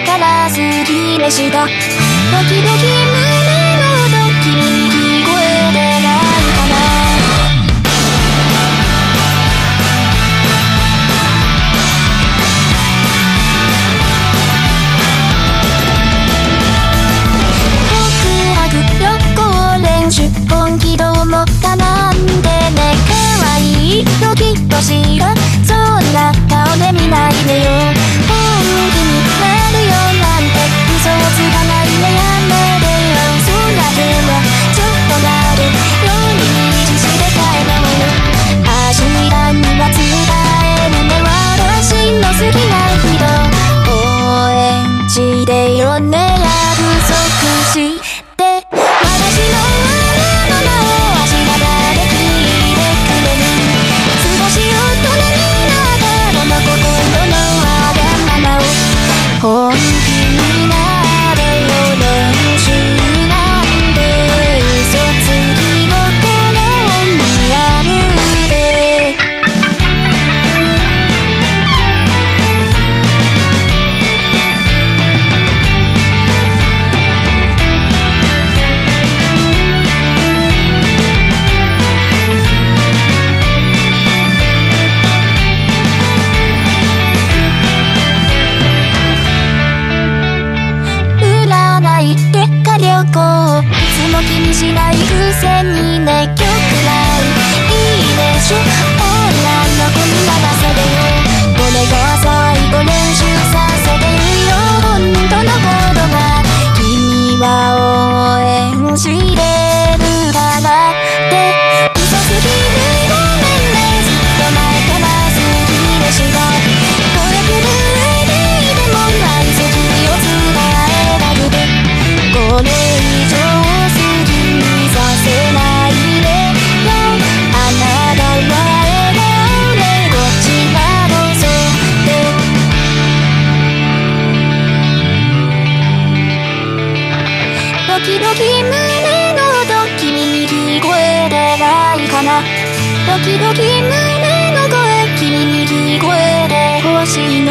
から好ぎでした。ドキドキ地でを狙う即死横キドキ胸の音君に聞こえてないかな。ドキドキ胸の声君に聞こえてほしいな